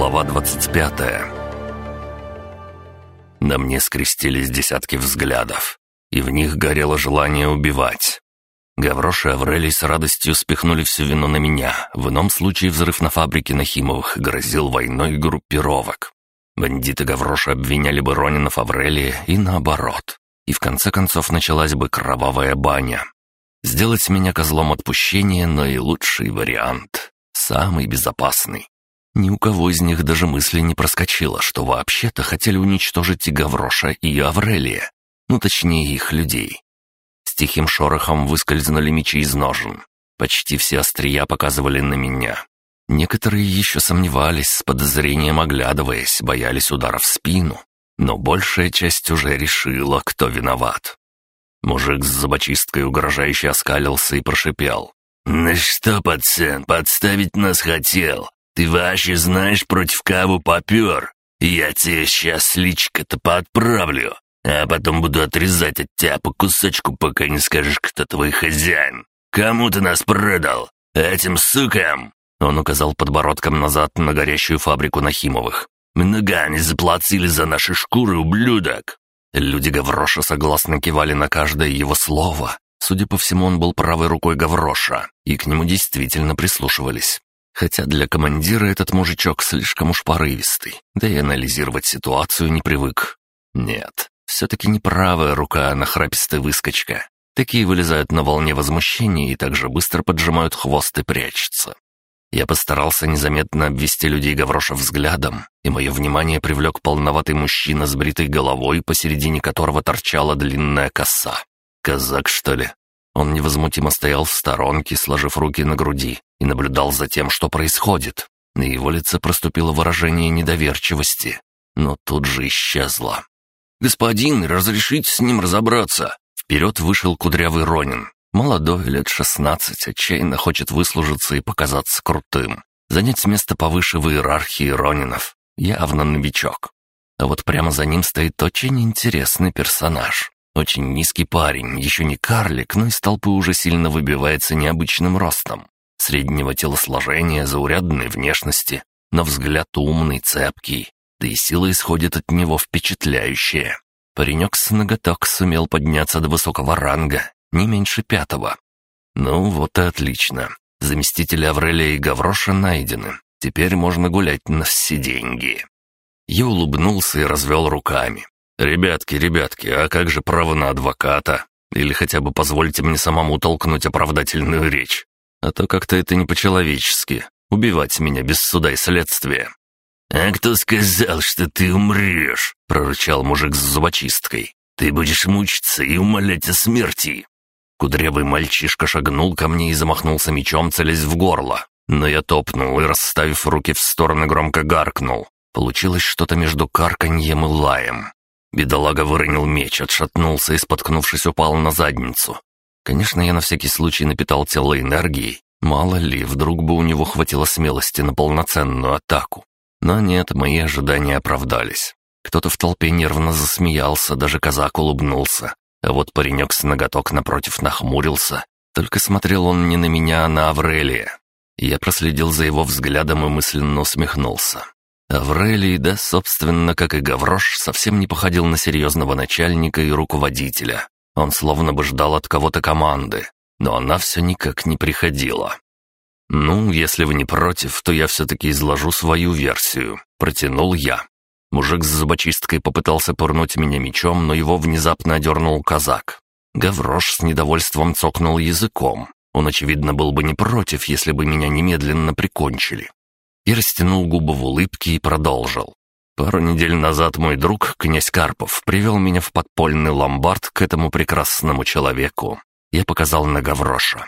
Глава 25 На мне скрестились десятки взглядов, и в них горело желание убивать. Гаврош и Аврелий с радостью спихнули всю вину на меня. В ином случае взрыв на фабрике Нахимовых грозил войной группировок. Бандиты Гавроша обвиняли бы Ронинов Аврелия и наоборот. И в конце концов началась бы кровавая баня. Сделать меня козлом отпущения, но и лучший вариант. Самый безопасный. Ни у кого из них даже мысли не проскочило, что вообще-то хотели уничтожить и Гавроша, и Аврелия. Ну, точнее, их людей. С тихим шорохом выскользнули мечи из ножен. Почти все острия показывали на меня. Некоторые еще сомневались, с подозрением оглядываясь, боялись удара в спину. Но большая часть уже решила, кто виноват. Мужик с зубочисткой угрожающе оскалился и прошипел. «Ну что, пацан, подставить нас хотел? Ты вообще знаешь, против кого попер? Я тебе сейчас личко-то подправлю, а потом буду отрезать от тебя по кусочку, пока не скажешь, кто твой хозяин. Кому ты нас продал? Этим сукам!» Он указал подбородком назад на горящую фабрику Нахимовых. «Много они заплатили за наши шкуры, ублюдок!» Люди Гавроша согласно кивали на каждое его слово. Судя по всему, он был правой рукой Гавроша, и к нему действительно прислушивались. Хотя для командира этот мужичок слишком уж порывистый, да и анализировать ситуацию не привык. Нет, все-таки не правая рука, а нахрапистая выскочка. Такие вылезают на волне возмущения и также быстро поджимают хвост и прячутся. Я постарался незаметно обвести людей Гавроша взглядом, и мое внимание привлек полноватый мужчина с бритой головой, посередине которого торчала длинная коса. Казак, что ли? Он невозмутимо стоял в сторонке, сложив руки на груди, и наблюдал за тем, что происходит. На его лице проступило выражение недоверчивости, но тут же исчезло. «Господин, разрешите с ним разобраться?» Вперед вышел кудрявый Ронин. Молодой, лет шестнадцать, отчаянно хочет выслужиться и показаться крутым. Занять место повыше в иерархии Ронинов. Явно новичок. А вот прямо за ним стоит очень интересный персонаж. Очень низкий парень, еще не карлик, но из толпы уже сильно выбивается необычным ростом. Среднего телосложения, заурядной внешности, но взгляд умный, цепкий, да и сила исходит от него впечатляющая. Паренек с ноготок сумел подняться до высокого ранга, не меньше пятого. Ну вот и отлично. Заместители Аврелия и Гавроша найдены. Теперь можно гулять на все деньги. Я улыбнулся и развел руками. «Ребятки, ребятки, а как же право на адвоката? Или хотя бы позвольте мне самому толкнуть оправдательную речь? А то как-то это не по-человечески. Убивать меня без суда и следствия». «А кто сказал, что ты умрешь?» — прорычал мужик с зубочисткой. «Ты будешь мучиться и умолять о смерти». Кудрявый мальчишка шагнул ко мне и замахнулся мечом, целясь в горло. Но я топнул и, расставив руки в стороны, громко гаркнул. Получилось что-то между карканьем и лаем. Бедолага выронил меч, отшатнулся и, споткнувшись, упал на задницу. Конечно, я на всякий случай напитал тело энергией. Мало ли, вдруг бы у него хватило смелости на полноценную атаку. Но нет, мои ожидания оправдались. Кто-то в толпе нервно засмеялся, даже казак улыбнулся. А вот паренек с ноготок напротив нахмурился. Только смотрел он не на меня, а на Аврелия. Я проследил за его взглядом и мысленно усмехнулся. Аврелий, да, собственно, как и Гаврош, совсем не походил на серьезного начальника и руководителя. Он словно бы ждал от кого-то команды, но она все никак не приходила. «Ну, если вы не против, то я все-таки изложу свою версию», — протянул я. Мужик с зубочисткой попытался пырнуть меня мечом, но его внезапно одернул казак. Гаврош с недовольством цокнул языком. Он, очевидно, был бы не против, если бы меня немедленно прикончили и растянул губы в улыбке и продолжил. Пару недель назад мой друг, князь Карпов, привел меня в подпольный ломбард к этому прекрасному человеку. Я показал на Гавроша.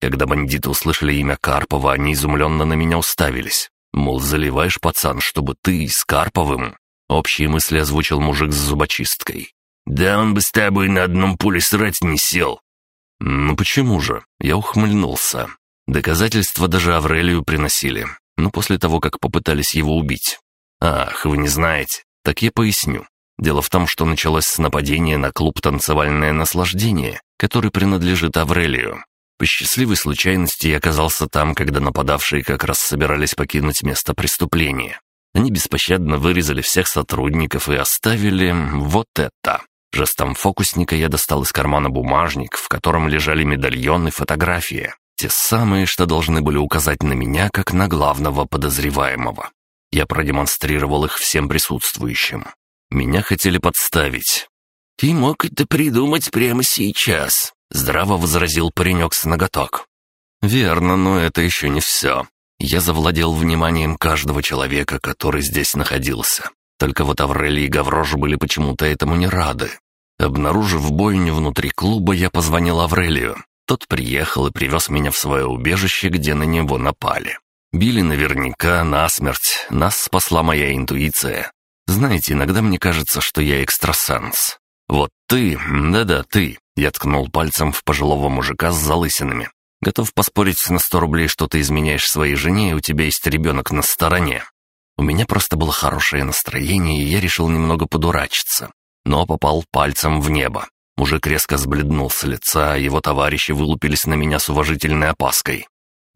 Когда бандиты услышали имя Карпова, они изумленно на меня уставились. Мол, заливаешь, пацан, чтобы ты с Карповым. Общие мысли озвучил мужик с зубочисткой. «Да он бы с тобой на одном пуле срать не сел». «Ну почему же?» Я ухмыльнулся. Доказательства даже Аврелию приносили но после того, как попытались его убить. Ах, вы не знаете. Так я поясню. Дело в том, что началось с нападения на клуб «Танцевальное наслаждение», который принадлежит Аврелию. По счастливой случайности я оказался там, когда нападавшие как раз собирались покинуть место преступления. Они беспощадно вырезали всех сотрудников и оставили вот это. Жестом фокусника я достал из кармана бумажник, в котором лежали медальон и фотографии. Те самые, что должны были указать на меня, как на главного подозреваемого. Я продемонстрировал их всем присутствующим. Меня хотели подставить. «Ты мог это придумать прямо сейчас», — здраво возразил паренек с ноготок. «Верно, но это еще не все. Я завладел вниманием каждого человека, который здесь находился. Только вот Аврелий и Гаврош были почему-то этому не рады. Обнаружив бойню внутри клуба, я позвонил Аврелию. Тот приехал и привез меня в свое убежище, где на него напали. Били наверняка насмерть, нас спасла моя интуиция. Знаете, иногда мне кажется, что я экстрасенс. Вот ты, да-да, ты. Я ткнул пальцем в пожилого мужика с залысинами. Готов поспорить на сто рублей, что ты изменяешь своей жене, и у тебя есть ребенок на стороне. У меня просто было хорошее настроение, и я решил немного подурачиться. Но попал пальцем в небо. Мужик резко сбледнул с лица, его товарищи вылупились на меня с уважительной опаской.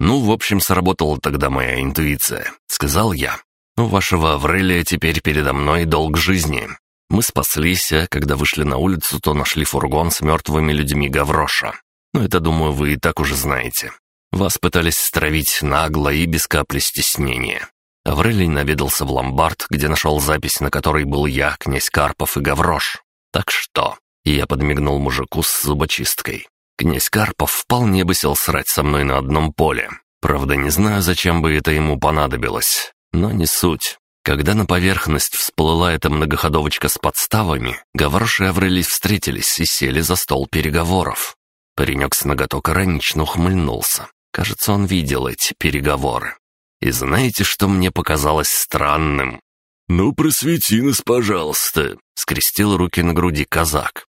«Ну, в общем, сработала тогда моя интуиция», — сказал я. «У вашего Аврелия теперь передо мной долг жизни. Мы спаслись, а когда вышли на улицу, то нашли фургон с мертвыми людьми Гавроша. Но это, думаю, вы и так уже знаете. Вас пытались стравить нагло и без капли стеснения. Аврелий наведался в ломбард, где нашел запись, на которой был я, князь Карпов и Гаврош. Так что... Я подмигнул мужику с зубочисткой. Князь Карпов вполне бы сел срать со мной на одном поле. Правда, не знаю, зачем бы это ему понадобилось. Но не суть. Когда на поверхность всплыла эта многоходовочка с подставами, Гаврош и Аврелий встретились и сели за стол переговоров. Паренек с ноготок иронично ухмыльнулся. Кажется, он видел эти переговоры. И знаете, что мне показалось странным? «Ну, просвети нас, пожалуйста», — скрестил руки на груди казак.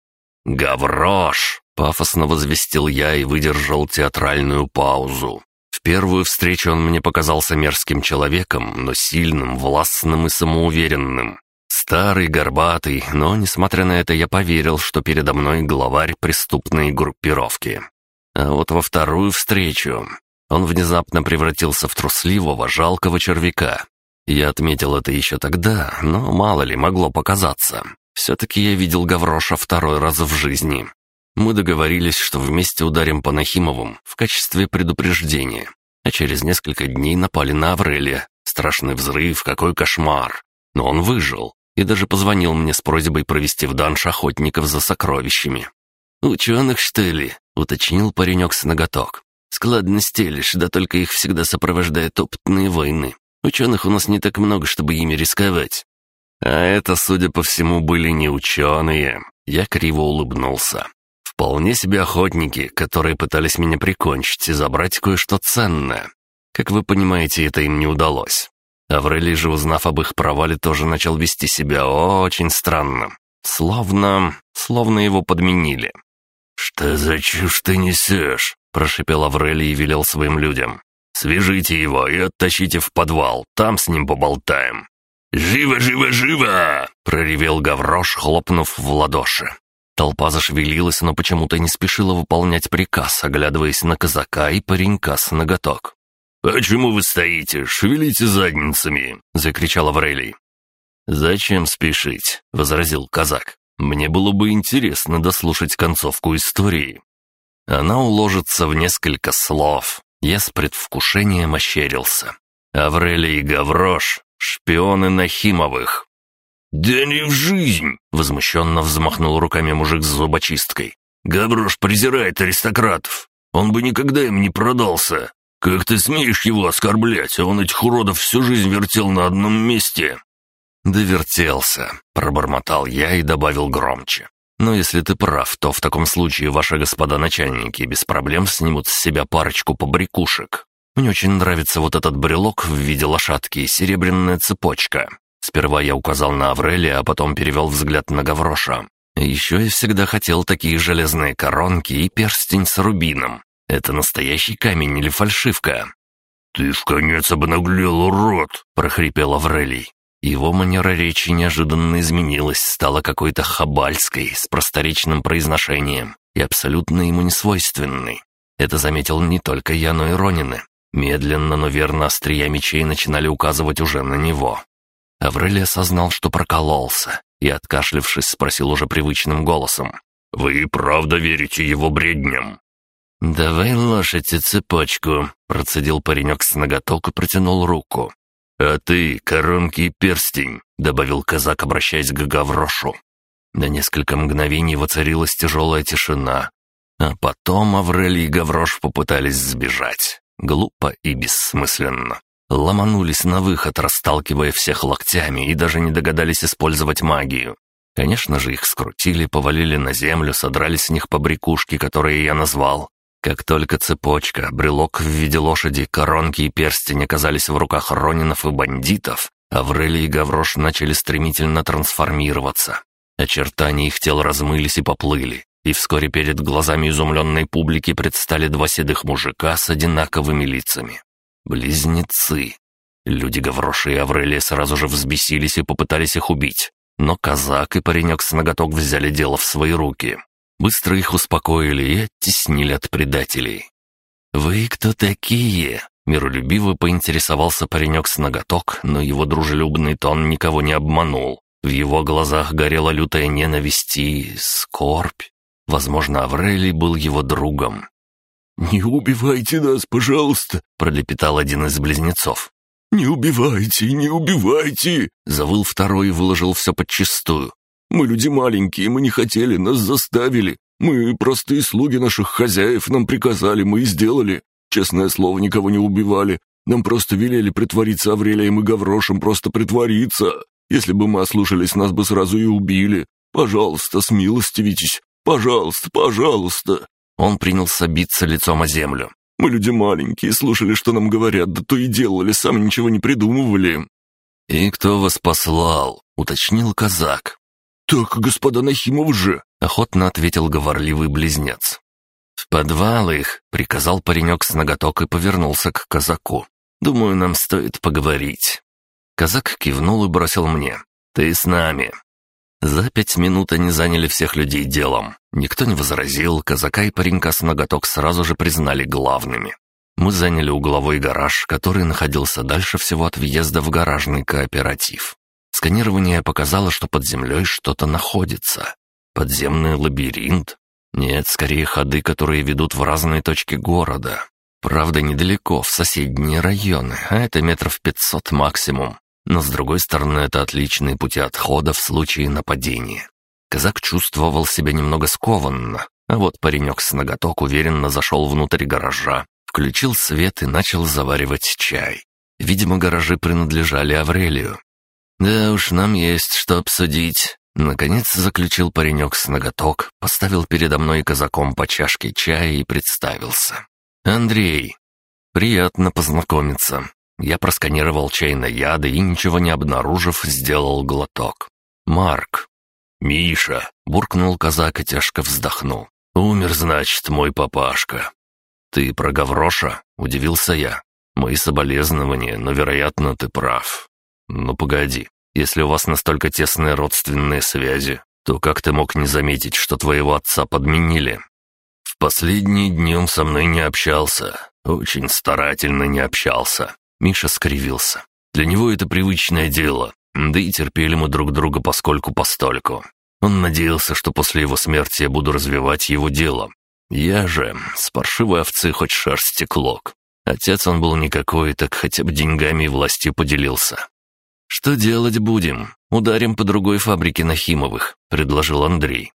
«Гаврош!» — пафосно возвестил я и выдержал театральную паузу. В первую встречу он мне показался мерзким человеком, но сильным, властным и самоуверенным. Старый, горбатый, но, несмотря на это, я поверил, что передо мной главарь преступной группировки. А вот во вторую встречу он внезапно превратился в трусливого, жалкого червяка. Я отметил это еще тогда, но мало ли могло показаться. Все-таки я видел Гавроша второй раз в жизни. Мы договорились, что вместе ударим по Нахимовым в качестве предупреждения. А через несколько дней напали на Аврелия. Страшный взрыв, какой кошмар. Но он выжил и даже позвонил мне с просьбой провести в данж охотников за сокровищами. «Ученых, что ли?» — уточнил паренек с ноготок. «Складно стелишь, да только их всегда сопровождают опытные войны. Ученых у нас не так много, чтобы ими рисковать». А это, судя по всему, были не ученые. Я криво улыбнулся. Вполне себе охотники, которые пытались меня прикончить и забрать кое-что ценное. Как вы понимаете, это им не удалось. Аврелий же, узнав об их провале, тоже начал вести себя очень странно. Словно... словно его подменили. «Что за чушь ты несешь?» – прошипел Аврелий и велел своим людям. «Свяжите его и оттащите в подвал, там с ним поболтаем». «Живо, живо, живо!» – проревел Гаврош, хлопнув в ладоши. Толпа зашевелилась, но почему-то не спешила выполнять приказ, оглядываясь на казака и паренька с ноготок. «Почему вы стоите? Шевелите задницами!» — закричал Аврелий. «Зачем спешить?» — возразил казак. «Мне было бы интересно дослушать концовку истории». Она уложится в несколько слов. Я с предвкушением ощерился. Аврелий Гаврош — шпионы Нахимовых. «Да не в жизнь!» — возмущенно взмахнул руками мужик с зубочисткой. «Гаврош презирает аристократов. Он бы никогда им не продался. «Как ты смеешь его оскорблять, он этих уродов всю жизнь вертел на одном месте?» «Да вертелся», — пробормотал я и добавил громче. «Но если ты прав, то в таком случае ваши господа начальники без проблем снимут с себя парочку побрякушек. Мне очень нравится вот этот брелок в виде лошадки и серебряная цепочка. Сперва я указал на Аврелия, а потом перевел взгляд на Гавроша. Еще я всегда хотел такие железные коронки и перстень с рубином. Это настоящий камень или фальшивка?» «Ты в конец обнаглел, урод!» — прохрипел Аврелий. Его манера речи неожиданно изменилась, стала какой-то хабальской, с просторечным произношением и абсолютно ему несвойственной. Это заметил не только я, но и Ронины. Медленно, но верно острия мечей начинали указывать уже на него. Аврелий осознал, что прокололся, и, откашлившись, спросил уже привычным голосом. «Вы правда верите его бредням?» «Давай лошадь и цепочку», — процедил паренек с ноготок и протянул руку. «А ты, коронки и перстень», — добавил казак, обращаясь к Гаврошу. На несколько мгновений воцарилась тяжелая тишина, а потом Аврелий и Гаврош попытались сбежать. Глупо и бессмысленно. Ломанулись на выход, расталкивая всех локтями, и даже не догадались использовать магию. Конечно же, их скрутили, повалили на землю, содрали с них побрякушки, которые я назвал. Как только цепочка, брелок в виде лошади, коронки и перстень оказались в руках ронинов и бандитов, Аврелий и Гаврош начали стремительно трансформироваться. Очертания их тел размылись и поплыли, и вскоре перед глазами изумленной публики предстали два седых мужика с одинаковыми лицами. Близнецы. Люди Гавроши и Аврелия сразу же взбесились и попытались их убить. Но казак и паренек с ноготок взяли дело в свои руки. Быстро их успокоили и оттеснили от предателей. «Вы кто такие?» Миролюбиво поинтересовался паренек с ноготок, но его дружелюбный тон никого не обманул. В его глазах горела лютая ненависть и скорбь. Возможно, Аврелий был его другом. «Не убивайте нас, пожалуйста!» — пролепетал один из близнецов. «Не убивайте, не убивайте!» — завыл второй и выложил все подчистую. «Мы люди маленькие, мы не хотели, нас заставили. Мы простые слуги наших хозяев, нам приказали, мы и сделали. Честное слово, никого не убивали. Нам просто велели притвориться Аврелием и Гаврошем, просто притвориться. Если бы мы ослушались, нас бы сразу и убили. Пожалуйста, смилостивитесь. Пожалуйста, пожалуйста!» Он принялся биться лицом о землю. «Мы люди маленькие, слушали, что нам говорят, да то и делали, сами ничего не придумывали». «И кто вас послал?» — уточнил казак. «Так, господа Нахимов же!» — охотно ответил говорливый близнец. «В подвал их!» — приказал паренек с ноготок и повернулся к казаку. «Думаю, нам стоит поговорить». Казак кивнул и бросил мне. «Ты с нами». За пять минут они заняли всех людей делом. Никто не возразил, казака и паренька с ноготок сразу же признали главными. Мы заняли угловой гараж, который находился дальше всего от въезда в гаражный кооператив. Сканирование показало, что под землей что-то находится. Подземный лабиринт? Нет, скорее ходы, которые ведут в разные точки города. Правда, недалеко, в соседние районы, а это метров пятьсот максимум. Но с другой стороны, это отличные пути отхода в случае нападения. Казак чувствовал себя немного скованно, а вот паренек с ноготок уверенно зашел внутрь гаража, включил свет и начал заваривать чай. Видимо, гаражи принадлежали Аврелию. «Да уж, нам есть что обсудить», — наконец заключил паренек с ноготок, поставил передо мной казаком по чашке чая и представился. «Андрей, приятно познакомиться. Я просканировал чай на яды и, ничего не обнаружив, сделал глоток. «Марк». «Миша», — буркнул казак и тяжко вздохнул. «Умер, значит, мой папашка». «Ты про Гавроша?» — удивился я. «Мои соболезнования, но, вероятно, ты прав». «Ну, погоди. Если у вас настолько тесные родственные связи, то как ты мог не заметить, что твоего отца подменили?» «В последние дни он со мной не общался. Очень старательно не общался. Миша скривился. Для него это привычное дело, да и терпели мы друг друга поскольку-постольку. Он надеялся, что после его смерти я буду развивать его дело. Я же с паршивой овцы хоть шерсти клок. Отец он был никакой, так хотя бы деньгами и властью поделился. «Что делать будем? Ударим по другой фабрике Нахимовых», — предложил Андрей.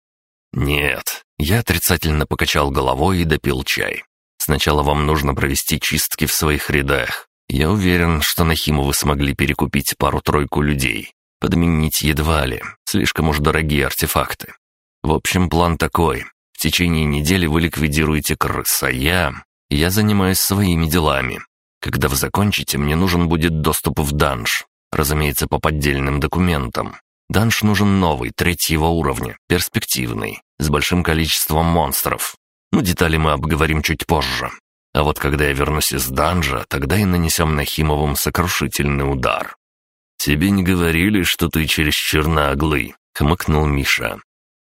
«Нет». Я отрицательно покачал головой и допил чай. «Сначала вам нужно провести чистки в своих рядах. Я уверен, что Нахимовы смогли перекупить пару-тройку людей. Подменить едва ли, слишком уж дорогие артефакты. В общем, план такой. В течение недели вы ликвидируете крыс, я... Я занимаюсь своими делами. Когда вы закончите, мне нужен будет доступ в данж. Разумеется, по поддельным документам. Данж нужен новый, третьего уровня, перспективный, с большим количеством монстров. Ну, детали мы обговорим чуть позже. А вот когда я вернусь из данжа, тогда и нанесем Нахимовым сокрушительный удар». «Тебе не говорили, что ты чересчур наглый?» — хмыкнул Миша.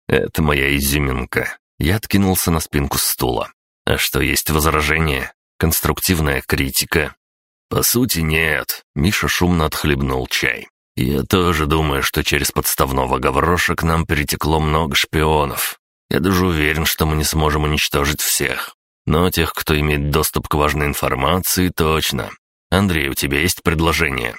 «Это моя изюминка». Я откинулся на спинку стула. «А что, есть возражение? Конструктивная критика?» «По сути, нет». Миша шумно отхлебнул чай. «Я тоже думаю, что через подставного Гавроша к нам перетекло много шпионов. Я даже уверен, что мы не сможем уничтожить всех. Но тех, кто имеет доступ к важной информации, точно. Андрей, у тебя есть предложение?»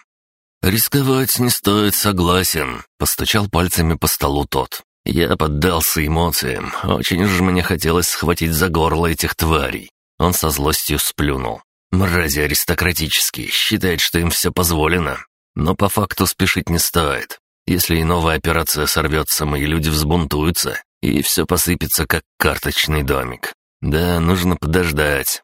«Рисковать не стоит, согласен», — постучал пальцами по столу тот. Я поддался эмоциям. Очень же мне хотелось схватить за горло этих тварей. Он со злостью сплюнул. Мрази аристократические, считает, что им все позволено. Но по факту спешить не стоит. Если и новая операция сорвется, мои люди взбунтуются, и все посыпется, как карточный домик. Да, нужно подождать.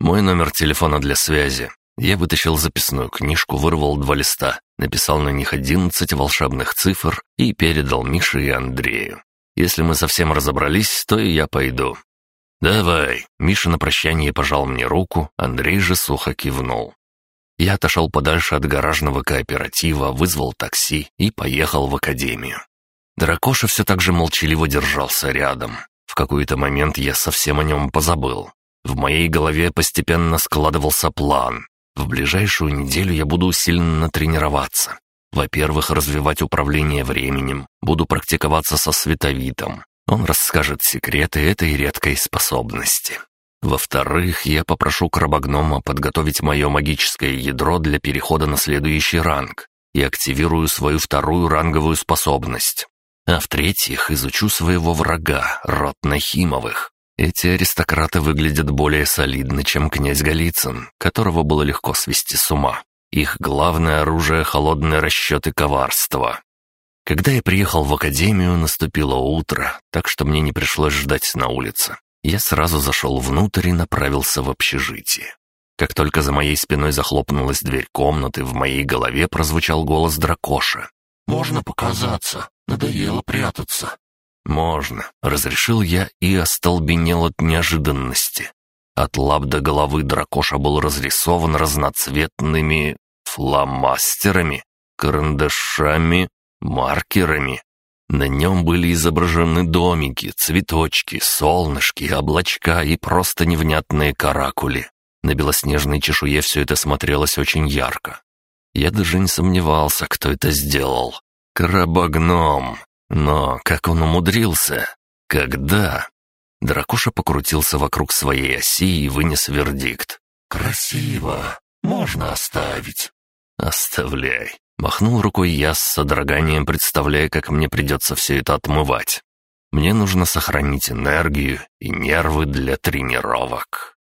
Мой номер телефона для связи. Я вытащил записную книжку, вырвал два листа, написал на них одиннадцать волшебных цифр и передал Мише и Андрею. Если мы совсем разобрались, то и я пойду. «Давай!» Миша на прощание пожал мне руку, Андрей же сухо кивнул. Я отошел подальше от гаражного кооператива, вызвал такси и поехал в академию. Дракоша все так же молчаливо держался рядом. Какой-то момент я совсем о нем позабыл. В моей голове постепенно складывался план. В ближайшую неделю я буду усиленно тренироваться. Во-первых, развивать управление временем, буду практиковаться со световитом. Он расскажет секреты этой редкой способности. Во-вторых, я попрошу крабогнома подготовить мое магическое ядро для перехода на следующий ранг и активирую свою вторую ранговую способность. А в-третьих, изучу своего врага, род Нахимовых. Эти аристократы выглядят более солидно, чем князь Голицын, которого было легко свести с ума. Их главное оружие — холодные расчеты коварства. Когда я приехал в академию, наступило утро, так что мне не пришлось ждать на улице. Я сразу зашел внутрь и направился в общежитие. Как только за моей спиной захлопнулась дверь комнаты, в моей голове прозвучал голос дракоша. «Можно показаться. Надоело прятаться». «Можно», — разрешил я и остолбенел от неожиданности. От лап до головы дракоша был разрисован разноцветными фломастерами, карандашами, маркерами. На нем были изображены домики, цветочки, солнышки, облачка и просто невнятные каракули. На белоснежной чешуе все это смотрелось очень ярко. Я даже не сомневался, кто это сделал. Крабогном. Но как он умудрился? Когда? Дракоша покрутился вокруг своей оси и вынес вердикт. «Красиво. Можно оставить». «Оставляй». Махнул рукой я с содроганием, представляя, как мне придется все это отмывать. Мне нужно сохранить энергию и нервы для тренировок.